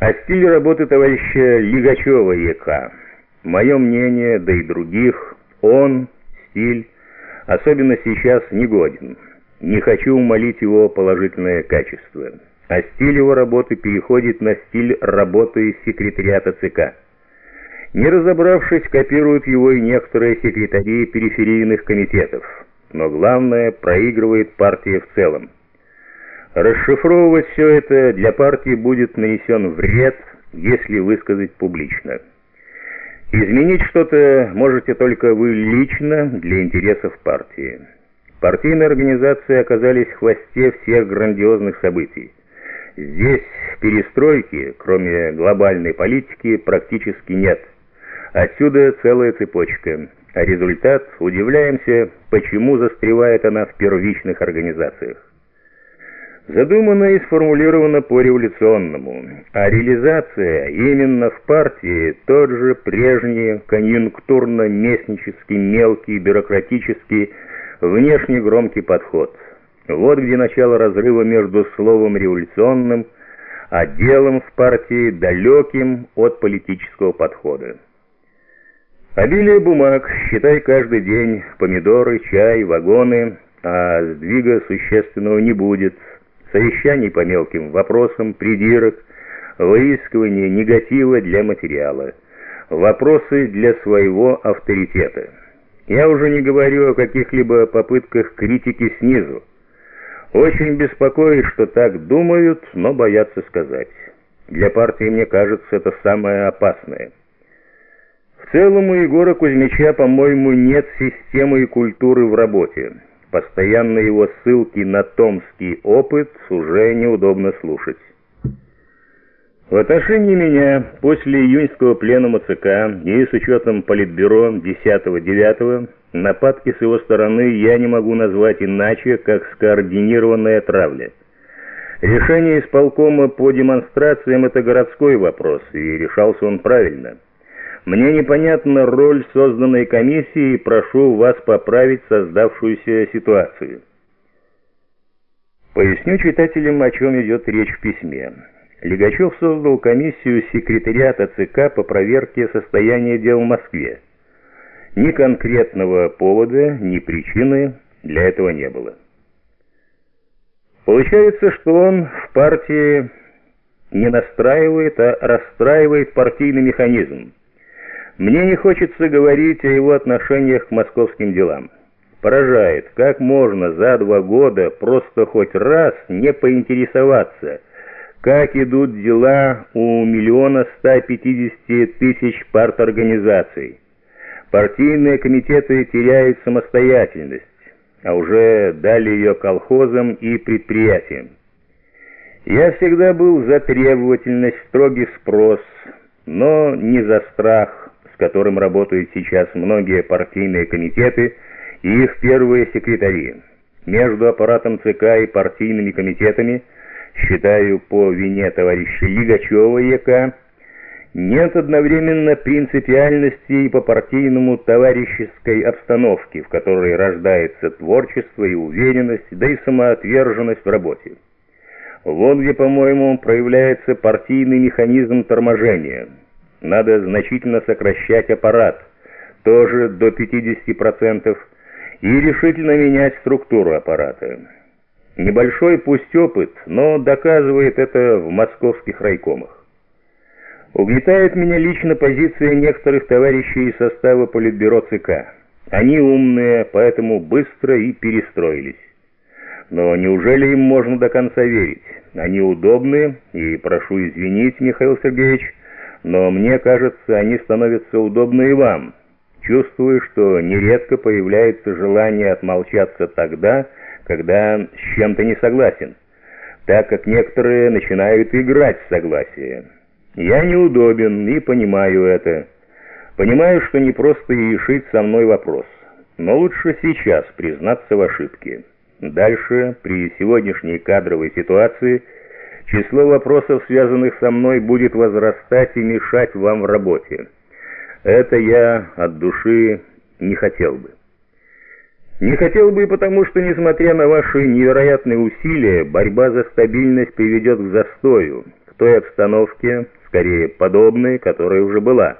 О стиле работы товарища Лигачева ЕК. Мое мнение, да и других, он, стиль, особенно сейчас, негоден. Не хочу умолить его положительное качество. А стиль его работы переходит на стиль работы секретариата ЦК. Не разобравшись, копируют его и некоторые секретари периферийных комитетов. Но главное, проигрывает партия в целом. Расшифровывать все это для партии будет нанесен вред, если высказать публично. Изменить что-то можете только вы лично для интересов партии. Партийные организации оказались в хвосте всех грандиозных событий. Здесь перестройки, кроме глобальной политики, практически нет. Отсюда целая цепочка. А результат, удивляемся, почему застревает она в первичных организациях. Задумано и сформулировано по-революционному, а реализация именно в партии тот же прежний конъюнктурно-местнический, мелкий, бюрократический, внешне громкий подход. Вот где начало разрыва между словом «революционным», а делом в партии далеким от политического подхода. Обилие бумаг, считай каждый день, помидоры, чай, вагоны, а сдвига существенного не будет – совещаний по мелким вопросам, придирок, выискивание негатива для материала, вопросы для своего авторитета. Я уже не говорю о каких-либо попытках критики снизу. Очень беспокоит, что так думают, но боятся сказать. Для партии, мне кажется, это самое опасное. В целом у Егора Кузьмича, по-моему, нет системы и культуры в работе. Постоянно его ссылки на томский опыт уже неудобно слушать. В отношении меня после июньского пленума ЦК и с учетом Политбюро 10-9 нападки с его стороны я не могу назвать иначе, как скоординированная травля. Решение исполкома по демонстрациям – это городской вопрос, и решался он правильно. Мне непонятна роль созданной комиссии и прошу вас поправить создавшуюся ситуацию. Поясню читателям, о чем идет речь в письме. Легачев создал комиссию секретариата ЦК по проверке состояния дел в Москве. Ни конкретного повода, ни причины для этого не было. Получается, что он в партии не настраивает, а расстраивает партийный механизм. Мне не хочется говорить о его отношениях к московским делам. Поражает, как можно за два года просто хоть раз не поинтересоваться, как идут дела у миллиона ста пятидесяти тысяч парторганизаций. Партийные комитеты теряют самостоятельность, а уже дали ее колхозам и предприятиям. Я всегда был за требовательность, строгий спрос, но не за страх, которым работают сейчас многие партийные комитеты и их первые секретари. Между аппаратом ЦК и партийными комитетами, считаю по вине товарища Лигачева ЕК, нет одновременно принципиальности и по партийному товарищеской обстановке, в которой рождается творчество и уверенность, да и самоотверженность в работе. Вот где, по-моему, проявляется партийный механизм торможения – надо значительно сокращать аппарат, тоже до 50%, и решительно менять структуру аппарата. Небольшой пусть опыт, но доказывает это в московских райкомах. Угнетает меня лично позиция некоторых товарищей из состава Политбюро ЦК. Они умные, поэтому быстро и перестроились. Но неужели им можно до конца верить? Они удобные, и прошу извинить, Михаил Сергеевич, но мне кажется, они становятся удобны и вам. Чувствую, что нередко появляется желание отмолчаться тогда, когда с чем-то не согласен, так как некоторые начинают играть в согласие. Я неудобен и понимаю это. Понимаю, что не просто решить со мной вопрос, но лучше сейчас признаться в ошибке. Дальше, при сегодняшней кадровой ситуации, Число вопросов, связанных со мной, будет возрастать и мешать вам в работе. Это я от души не хотел бы. Не хотел бы потому, что, несмотря на ваши невероятные усилия, борьба за стабильность приведет к застою, к той обстановке, скорее подобной, которая уже была.